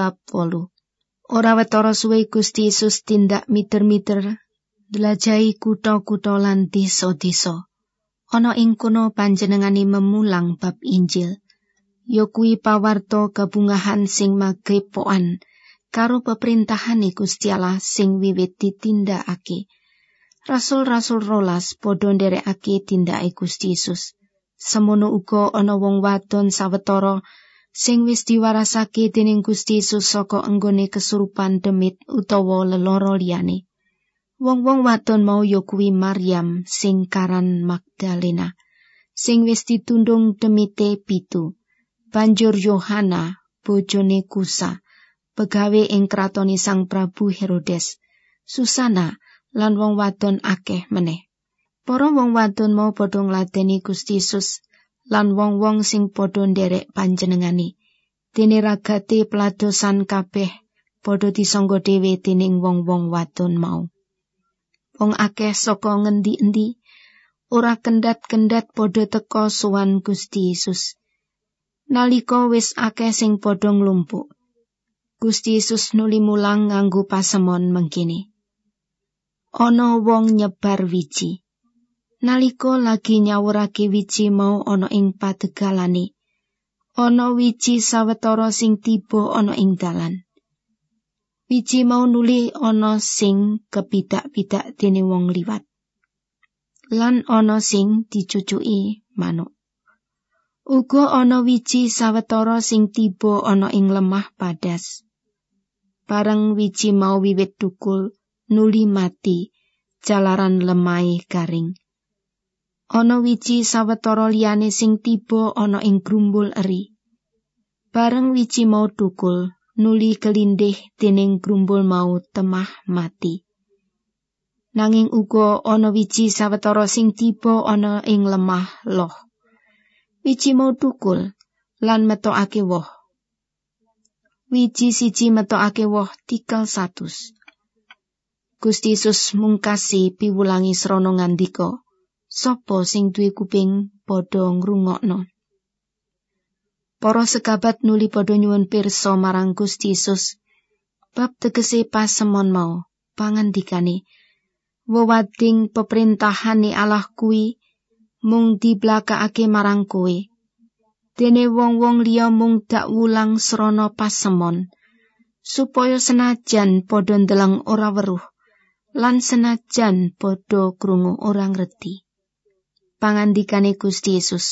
bab wolu. Ora wetara suwe Gusti Yesus tindak miter-miter delajahi kutha-kutha lan desa-desa. Ana ing kono panjenengane memulang bab Injil. Ya kuwi pawarta kabungahan sing magrepokan karo peperintahane Gusti Allah sing wiwit ditindakake. Rasul-rasul rolas padha nderekake tindake Gusti Yesus. Semono uga ana wong wadon sawetara sing wis diwarasake dening Gusti Yesus saka enggone kesurupan demit utawa lelara liyane. Wong-wong wadon mau ya kuwi Maryam sing karan Magdalena sing wis ditundung demite pitu. Banjur Yohana bojone Kusa pegawe ing kratone Sang Prabu Herodes. Susana lan wong wadon akeh meneh. Para wong wadon mau padha ngladeni Gusti Yesus lan wong-wong sing padha nderek panjenengani. Dene ragate peladosan kabeh padha disangga dhewe dening wong-wong wadon mau. Wong akeh saka ngendi-endi ora kendat-kendat padha teka sowan Gusti Yesus. Nalika wis akeh sing padha nglumpuk, Gusti Yesus nuli mulang nganggo pasemon mengkini. Ana wong nyebar wiji. Nalika lagi nyawurake wiji mau ana ing padegalane. Ana wiji sawetara sing tiba ana ing dalan. Wiji mau nuli ana sing kepidak-pidak dening wong liwat. Lan ana sing dicucuki manuk. Uga ana wiji sawetara sing tiba ana ing lemah padas. Bareng wiji mau wiwit tukul nuli mati jalaran lemai garing. Ana wiji sawetara liyane sing tiba ana ing grumbul eri. Bareng wiji mau tukul nuli kelindih dening grumbul mau temah mati. Nanging uga ana wiji sawetara sing tiba ana ing lemah loh. Wiji mau tukul lan metokake woh. Wiji siji metokake woh tikel satus. Gusti Yesus mungkasi piwulangi srana ngandika, "Sopo sing duwe kuping padha ngrungokno?" Para sekabat nuli padha nyuwun pirsa marang Gusti Yesus bab tegese pasemon mau pangandikane wewading peperintahane Allah kuwi mung diblakakake marang kowe dene wong-wong liya mung dak wulang srana pasemon supaya senajan padha ndeleng ora weruh lan senajan padha krungu ora ngerti pangandikane Gusti Yesus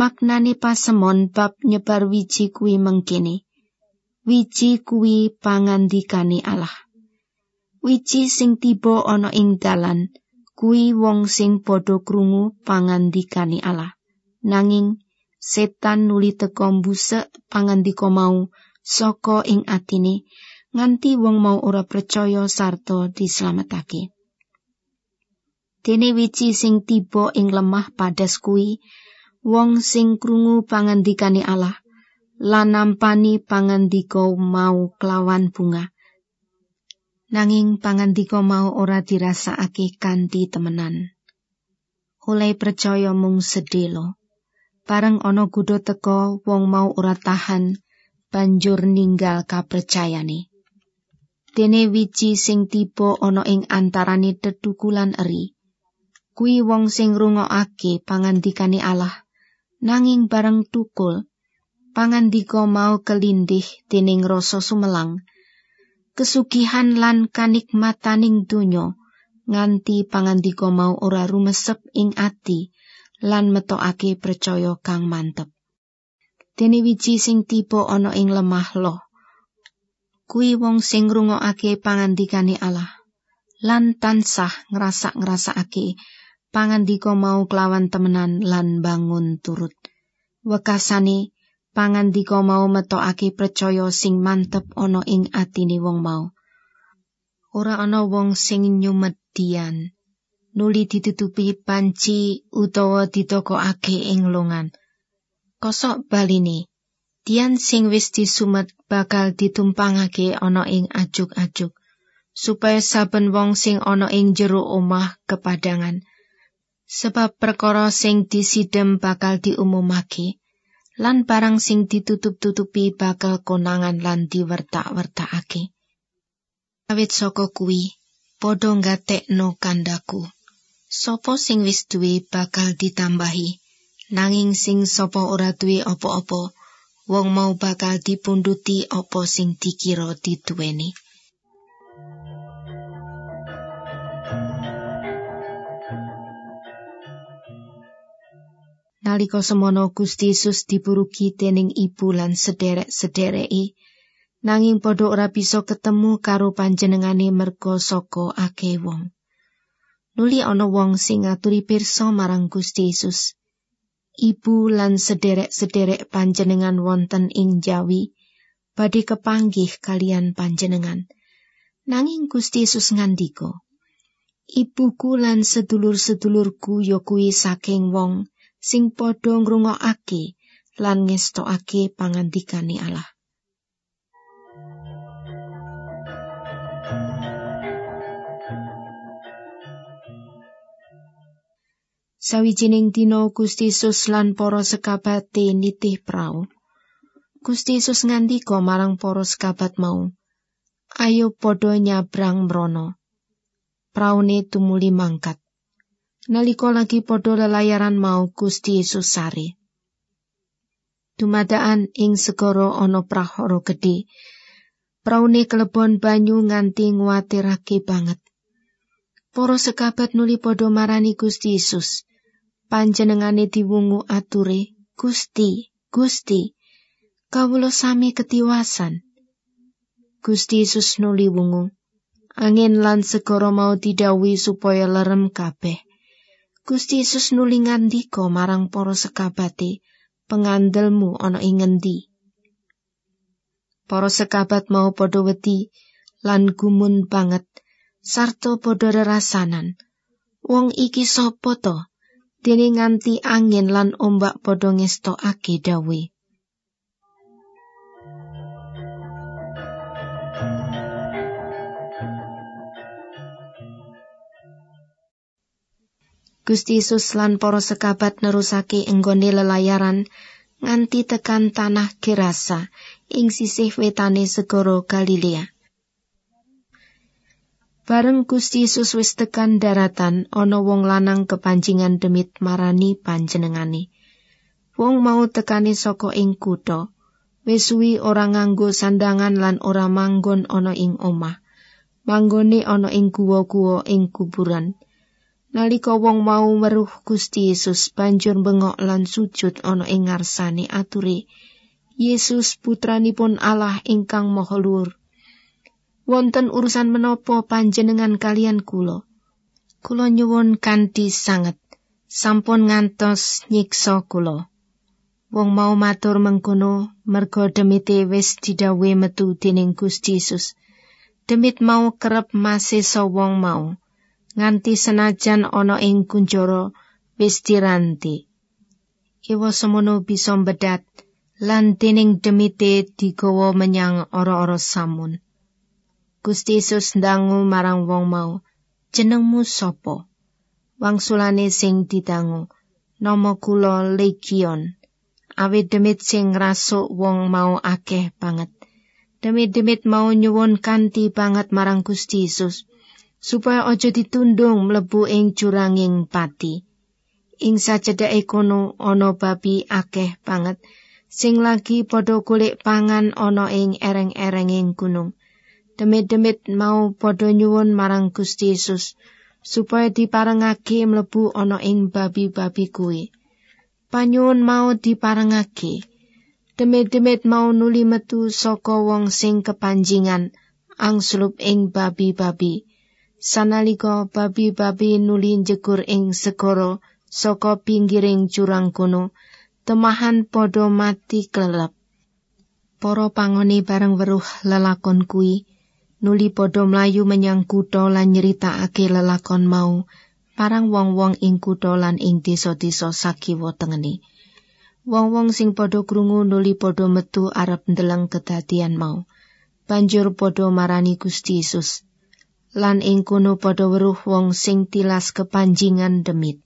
maknane pasemon bab nyebar wiji kuwi mengkene. Wiji kuwi pangandikane Allah. Wiji sing tiba ana ing dalan kuwi wong sing padha krungu pangandikane Allah. Nanging setan nuli teka mbusek pangandika mau saka ing atine nganti wong mau ora percaya sarta dislametake dene wiji sing tiba ing lemah padas kuwi wong sing krungu pangandikane Allah lan nampani pangandika mau kelawan bunga. Nanging pangandika mau ora dirasakake kanthi temenan. Oleh percaya mung sedelo bareng ana kudu teka wong mau ora tahan banjur ninggal kapercayane. Dene wiji sing tiba ana ing antarane tetukulan eri kuwi wong sing rungokake pangandikane Allah. Nanging bareng tukul pangandika mau kelindih dening rasa sumelang. Kesugihan lan kanikmataning donya nganti pangandika mau ora rumesep ing ati lan metokake percaya kang mantep. Dene wiji sing tiba ana ing lemah loh. Kuwi wong sing ngrungokake pangandikane Allah. Lan tansah ngrasak-ngrasakake pangandika mau kelawan temenan lan bangun turut. Wekasane pangandika mau metokake percaya sing mantep ana ing atine wong mau. Ora ana wong sing nyumedian nuli ditutupi panci utawa ditokokake ing longan. Kosok baline Dian sing wis disumet bakal ditumpangake ana ing ajuk-ajuk supaya saben wong sing ana ing jero omah kepadangan sebab perkara sing disidem bakal diumumake lan barang sing ditutup-tutupi bakal konangan lan diwertak-wertakake. Awit saka kuwi, padha ngatekno kandaku. Sopo sing wis duwe bakal ditambahi, nanging sing sapa ora duwe apa-apa, wong mau bakal dipunduti apa sing dikira dituweni. Nalika semono Gusti Yesus dipurugi dening ibu lan sederek-sedereki, nanging padha ora bisa ketemu karo panjenengane merga saka akeh wong. Nuli ana wong sing ngaturi pirsa marang Gusti Yesus. Ibu lan sederek-sederek panjenengan wonten ing Jawi badhe kepanggih kalian panjenengan. Nanging Gusti Yesus ngandika, Ibuku lan sedulur-sedulurku ya kuwi saking wong sing padha ngrungokake lan ngestokake pangandikane Allah. Sawijining dina Gusti Yesus lan para sekabate nitih prau. Gusti Yesus ngandika marang para sekabat mau, "Ayo padha nyabrang mrono." Praune tumuli mangkat. Nalika lagi padha lelayaran mau Gusti Yesus sare. Dumadaan ing segara ana prahara gedhe. Praune kelebon banyu nganti nguwatirake banget. Para sekabat nuli padha marani Gusti Yesus. Panjenengane diwungu ature, "Gusti, Gusti, kawula sami ketiwasan." Gusti Yesus nuli wungu. Angin lan segara mau didhawuhi supaya lerem kabeh. Gusti Yesus nuli ngandika marang para sekabate, "Pengandelmu ana ing ngendi?" Para sekabat mau padha wedi lan gumun banget sarta padha rerasanan. Wong iki sapa to? Dene nganti angin lan ombak padha ngestokake dawe. Gusti Yesus lan para sekabat nerusake enggone lelayaran nganti tekan tanah Gerasa ing sisih wetane segara Galilea. Bareng Gusti Yesus wis tekan daratan ana wong lanang kepanjingan demit marani panjenengane. Wong mau tekani saka ing kutha. Wis suwi ora nganggo sandangan lan ora manggon ana ing omah. Manggone ana ing guwa-guwa ing kuburan. Nalika wong mau weruh Gusti Yesus banjur bengok lan sujud ana ing ngarsane ature. Yesus putranipun Allah ingkang Maha Luhur. Wonten urusan menapa panjenengan kalian kula? Kula nyuwun kanthi sanget sampun ngantos nyiksa kula. Wong mau matur mengkono merga demite wis didhawuhi metu dening Gusti Yesus. Demit mau kerep masih wong mau. Nganti senajan ana ing kunjara wis diranti. Iwa semono bisa mbedat lan dening demite digawa menyang ora-ora samun. Gusti Yesus ndangu marang wong mau, jenengmu sapa? Wangsulane sing didangu, nama kula Legion. Awit demit sing rasuk wong mau akeh banget. Demit-demit mau nyuwun kanthi banget marang Gusti Yesus. Supaya aja ditundung mlebu ing juranging pati. Ing sacedhake kono ana babi akeh banget sing lagi padha golek pangan ana ing ereng-erenging gunung. Demit-demit mau padha nyuwun marang Gusti Yesus supaya diparengake mlebu ana ing babi-babi kuwi. Panyuwun mau diparengake. Demit-demit mau nuli metu saka wong sing kepanjingan angslup ing babi-babi. Sanalika babi-babi nuli jegur ing segara saka pinggiring jurang kono temahan padha mati klelep para pangoni bareng weruh lelakon kuwi nuli padha mlayu menyang kutha lan nyeritakake lelakon mau parang wong-wong ing kutha lan ing desa-desa sakiwa tengene wong-wong sing padha krungu nuli padha metu arep ndeleng kedadian mau. Banjur padha marani Gusti Yesus lan ing kono padha weruh wong sing tilas kepanjingan demit.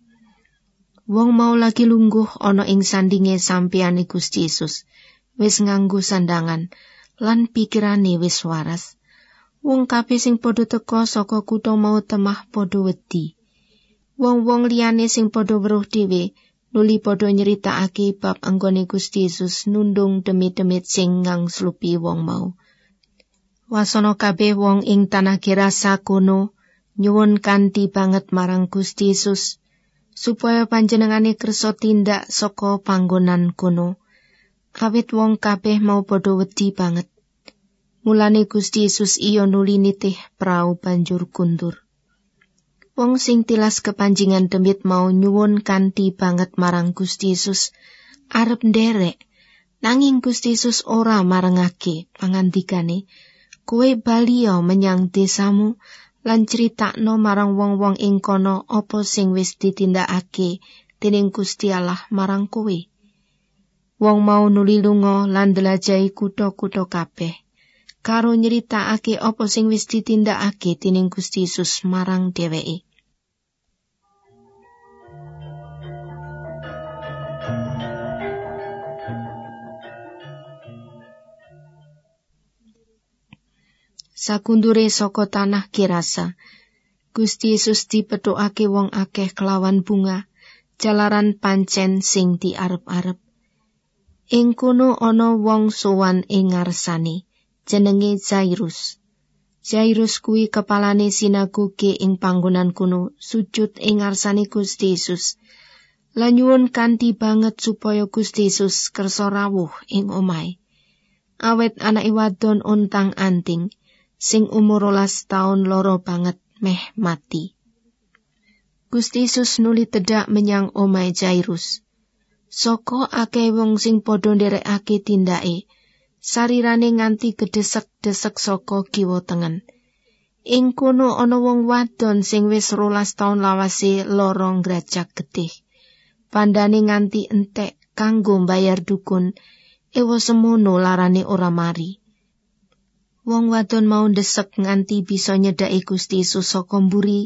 Wong mau lagi lungguh ana ing sandinge sampeyane Gusti Yesus, wis nganggo sandangan lan pikirane wis waras. Wong kabeh sing padha teka saka kutha mau temah padha wedi. Wong-wong liyane sing padha weruh dhewe nuli padha nyeritakake bab anggone Gusti Yesus nundung demit-demit sing ngangslupi wong mau. Wasana kabeh wong ing tanah Gerasa kono nyuwun kanthi banget marang Gusti Yesus supaya panjenengane kersa tindak saka panggonan kono. Awit wong kabeh mau padha wedi banget. Mulane Gusti Yesus iya nuli nitih prau banjur kundur. Wong sing tilas kepanjingan demit mau nyuwun kanthi banget marang Gusti Yesus arep nderek nanging Gusti Yesus ora marengake pangandikane kowe balio menyang desamu lan critakno marang wong-wong ing kono apa sing wis ditindakake dening Gusti Allah marang kowe. Wong mau nuli lunga lan delajahi kutha-kutha kabeh. Karo nyeritakake apa sing wis ditindakake dening Gusti Yesus marang dheweke. Sakundure saka tanah kirasa. Gusti Yesus dipethukake wong akeh kelawan bunga, jalaran pancen sing diarep-arep. Ing kono ana wong sowan ing ngarsane, jenenge Jairus. Jairus kuwi kepalane sinagoge ing panggonan kuno sujud ing ngarsane Gusti Yesus. Lan nyuwun kanthi banget supaya Gusti Yesus kersa rawuh ing omahe. Awet anake wadon ontang anting, sing umur rolas taun loro banget meh mati. Gusti Yesus nuli tedak menyang omai Jairus. Soko akeh wong sing padha nderekake tindake, sarirane nganti gedesek-desek saka kiwa tengen. Ing kono ana wong wadon sing wis rolas taun lawase lorong grajak getih. Pandane nganti entek kanggo bayar dukun, ewa semono larane ora mari. Wong wadon mau ndesek nganti bisa nyedhaki Gusti Yesus saka mburi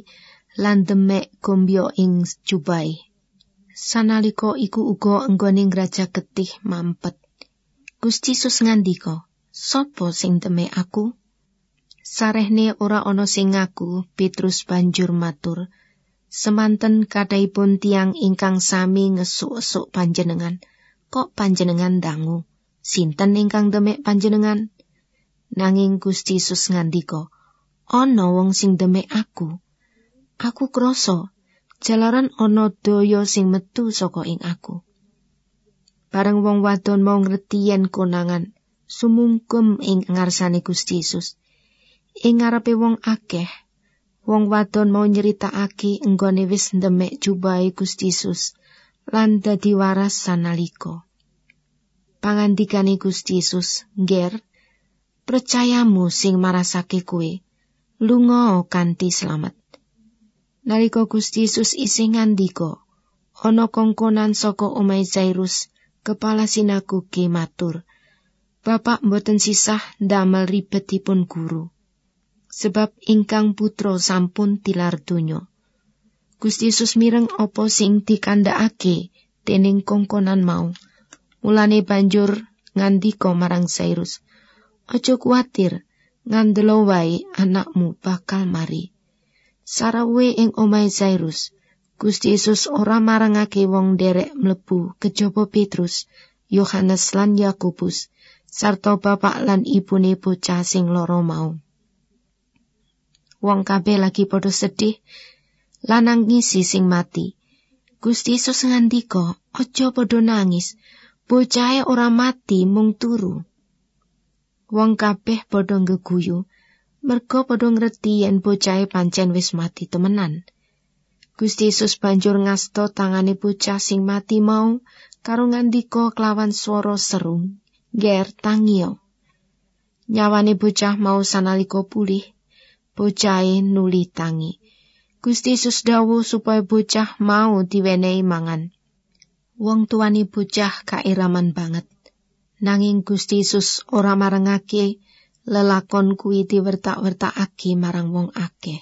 lan demek gombyo ing jubai. Sanalika iku uga enggone ngraja getih mampet. Gusti Yesus ngandika, "Sopo sing demek aku?" Sarehne ora ana sing ngaku, Petrus banjur matur, "Semanten kadaipun tiang ingkang sami ngesuk-esuk panjenengan, kok panjenengan dangu? Sinten ingkang demek panjenengan?" Nanging Gusti Yesus ngandika, "Ana wong sing demek aku. Aku krasa jalaran ana daya sing metu saka ing aku." Bareng wong wadon mau ngerti yen konangan sumungkum ing ngarsane Gusti Yesus. Ing ngarepe wong akeh, wong wadon mau nyeritakake enggone wis ndemek jubahe Gusti Yesus lan dadi waras sanalika. Pangandikane Gusti Yesus, "Nger, percayamu sing marasake kue, lunga kanthi slamet. Nalika Gusti Yesus isih ngandika, ana kongkonan saka omahe Jairus, kepala sinagoge matur, Bapak mboten sisah ndamel ribetipun guru, sebab ingkang putra sampun tilar donya. Gusti Yesus mireng apa sing dikandhakake dening kongkonan mau. Mulane banjur ngandika marang Jairus, Aja kuatir, ngandelo wae anakmu bakal mari. Sarawe ing omahe Zairus, Gusti Yesus ora marangake wong derek mlebu kejaba Petrus, Yohanes lan Yakobus, sarta bapak lan ibune bocah sing loro mau. Wong kabeh lagi padha sedih lan ngisi sing mati. Gusti Yesus ngandika, "Aja padha nangis, bocahe ora mati mung turu." Wong kabeh padha ngeguyu. Merga padha ngerti yen bocahe pancen wis mati temenan. Gusti Yesus banjur ngasto tangane bocah sing mati mau karo ngandika kelawan swara serung ger tangio nyawane bocah mau sanalika pulih bocahe nuli tangi. Gusti Yesus dawuh supaya bocah mau diwenehi mangan. Wong tuani bocah kairaman banget nanging Gusti Yesus ora marengake lelakon kuwi diwertak-wertakake marang wong akeh.